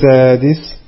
سادس